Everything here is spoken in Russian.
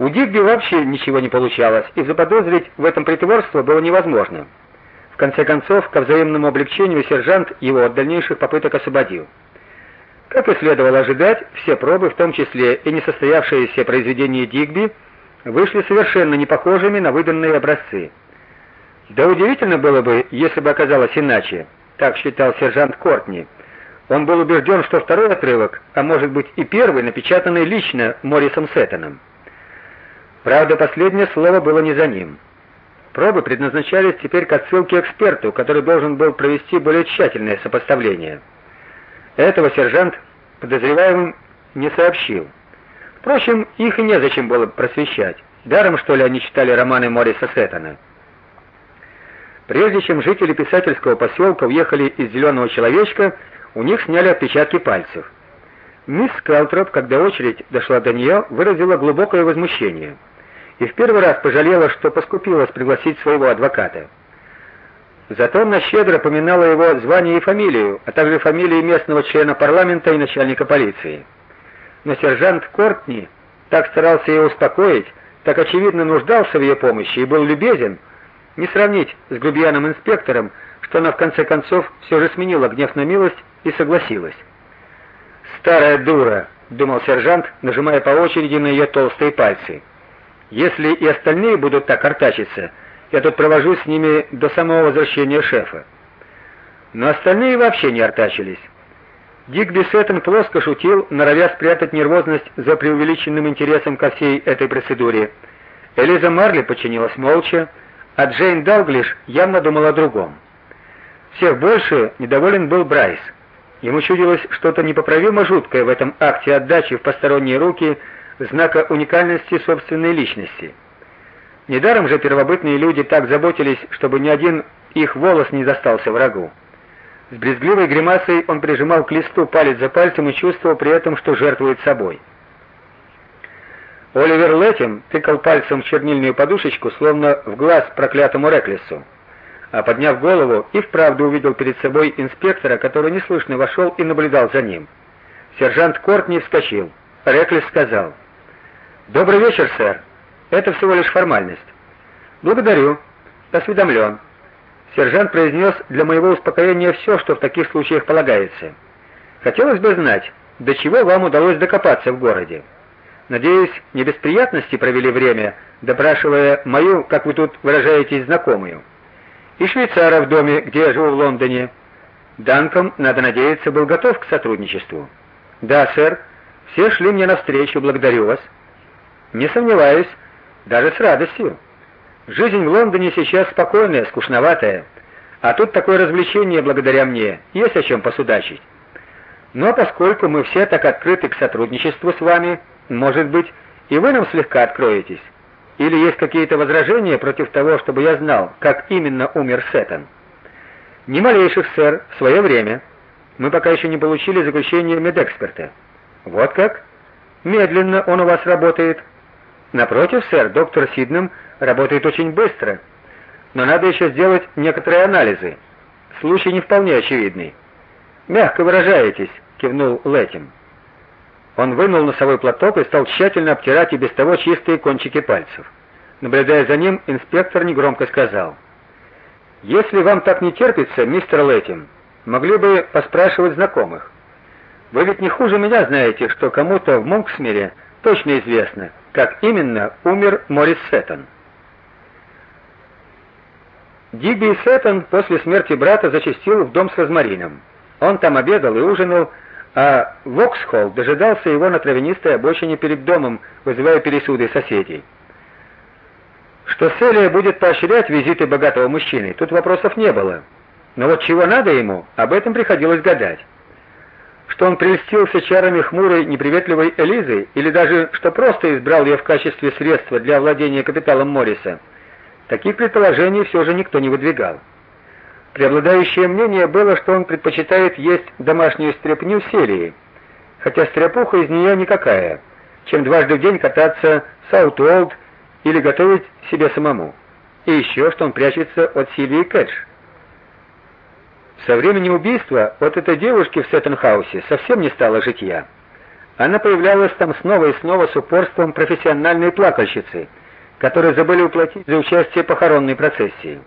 У Дигби вообще ничего не получалось, и заподозрить в этом притворство было невозможно. В конце концов, ко взаимному облегчению сержант его от дальнейших попыток освободил. Как и следовало ожидать, все пробы, в том числе и несостоявшиеся произведения Дигби, вышли совершенно не похожими на выданные образцы. Да удивительно было бы, если бы оказалось иначе, так считал сержант Кортни. Он был убежден, что второй отрывок, а может быть и первый, напечатанный лично Моррисом Сеттоном. Правда, последнее слово было не за ним. Пробы предназначались теперь к отсылке эксперту, который должен был провести более тщательное сопоставление. Этого сержант подозреваемым не сообщил. Впрочем, их и незачем было просвещать. Даром, что ли, они читали романы Мориса Сеттона. Прежде чем жители писательского поселка уехали из Зеленого человечка, у них сняли отпечатки пальцев. Мисс Калтроп, когда очередь дошла до нее, выразила глубокое возмущение и в первый раз пожалела, что поскупилась пригласить своего адвоката. Зато она щедро поминала его звание и фамилию, а также фамилии местного члена парламента и начальника полиции. Но сержант Кортни так старался ее успокоить, так очевидно нуждался в ее помощи и был любезен, не сравнить с грубияном-инспектором, что она в конце концов все же сменила гнев на милость и согласилась. «Старая дура», — думал сержант, нажимая по очереди на ее толстые пальцы. «Если и остальные будут так артачиться, я тут провожу с ними до самого возвращения шефа». Но остальные вообще не артачились. Дик Бессеттон плоско шутил, норовя спрятать нервозность за преувеличенным интересом ко всей этой процедуре. Элиза Марли подчинилась молча, а Джейн Далглиш явно думала о другом. Всех больше недоволен был Брайс. Ему чудилось что-то непоправимо жуткое в этом акте отдачи в посторонние руки знака уникальности собственной личности. Недаром же первобытные люди так заботились, чтобы ни один их волос не достался врагу. С брезгливой гримасой он прижимал к листу палец за пальцем и чувствовал при этом, что жертвует собой. Оливер Леттим тыкал пальцем в чернильную подушечку, словно в глаз проклятому Реклису. А подняв голову, и вправду увидел перед собой инспектора, который неслышно вошел и наблюдал за ним. Сержант Кортни вскочил. Реклис сказал: "Добрый вечер, сэр. Это всего лишь формальность". "Благодарю. Осведомлен. Сержант произнес для моего успокоения все, что в таких случаях полагается. Хотелось бы знать, до чего вам удалось докопаться в городе. Надеюсь, не без приятностей провели время, допрашивая мою, как вы тут выражаетесь, знакомую. И швейцара в доме, где я живу в Лондоне. Данком, надо надеяться, был готов к сотрудничеству. Да, сэр. Все шли мне навстречу, благодарю вас. Не сомневаюсь, даже с радостью. Жизнь в Лондоне сейчас спокойная, скучноватая, а тут такое развлечение благодаря мне, есть о чем посудачить. Но поскольку мы все так открыты к сотрудничеству с вами, может быть, и вы нам слегка откроетесь? Или есть какие-то возражения против того, чтобы я знал, как именно умер Сеттон? Ни малейших, сэр, в свое время. Мы пока еще не получили заключение медэксперта. Вот как? Медленно он у вас работает. Напротив, сэр, доктор Сиднем работает очень быстро. Но надо еще сделать некоторые анализы. Случай не вполне очевидный. Мягко выражаетесь, кивнул Лэтим. Он вынул носовой платок и стал тщательно обтирать и без того чистые кончики пальцев. Наблюдая за ним, инспектор негромко сказал: "Если вам так не терпится, мистер Лэтим, могли бы поспрашивать знакомых. Вы ведь не хуже меня знаете, что кому-то в Монксмире точно известно, как именно умер Морис Сеттон. Дигби Сеттон после смерти брата зачастил в дом с Розмарином. Он там обедал и ужинал, а Воксхолл дожидался его на травянистой обочине перед домом, вызывая пересуды соседей. Что Селия будет поощрять визиты богатого мужчины, тут вопросов не было. Но вот чего надо ему, об этом приходилось гадать что он прельстился чарами хмурой, неприветливой Элизы, или даже что просто избрал ее в качестве средства для владения капиталом Морриса. Таких предположений все же никто не выдвигал. Преобладающее мнение было, что он предпочитает есть домашнюю стряпню серии, хотя стряпуха из нее никакая, чем дважды в день кататься в Саутолд или готовить себе самому. И еще, что он прячется от Сильвии Кэтч. Со времени убийства от этой девушки в Сеттенхаусе совсем не стало житья. Она появлялась там снова и снова с упорством профессиональной плакальщицы, которые забыли уплатить за участие похоронной процессии.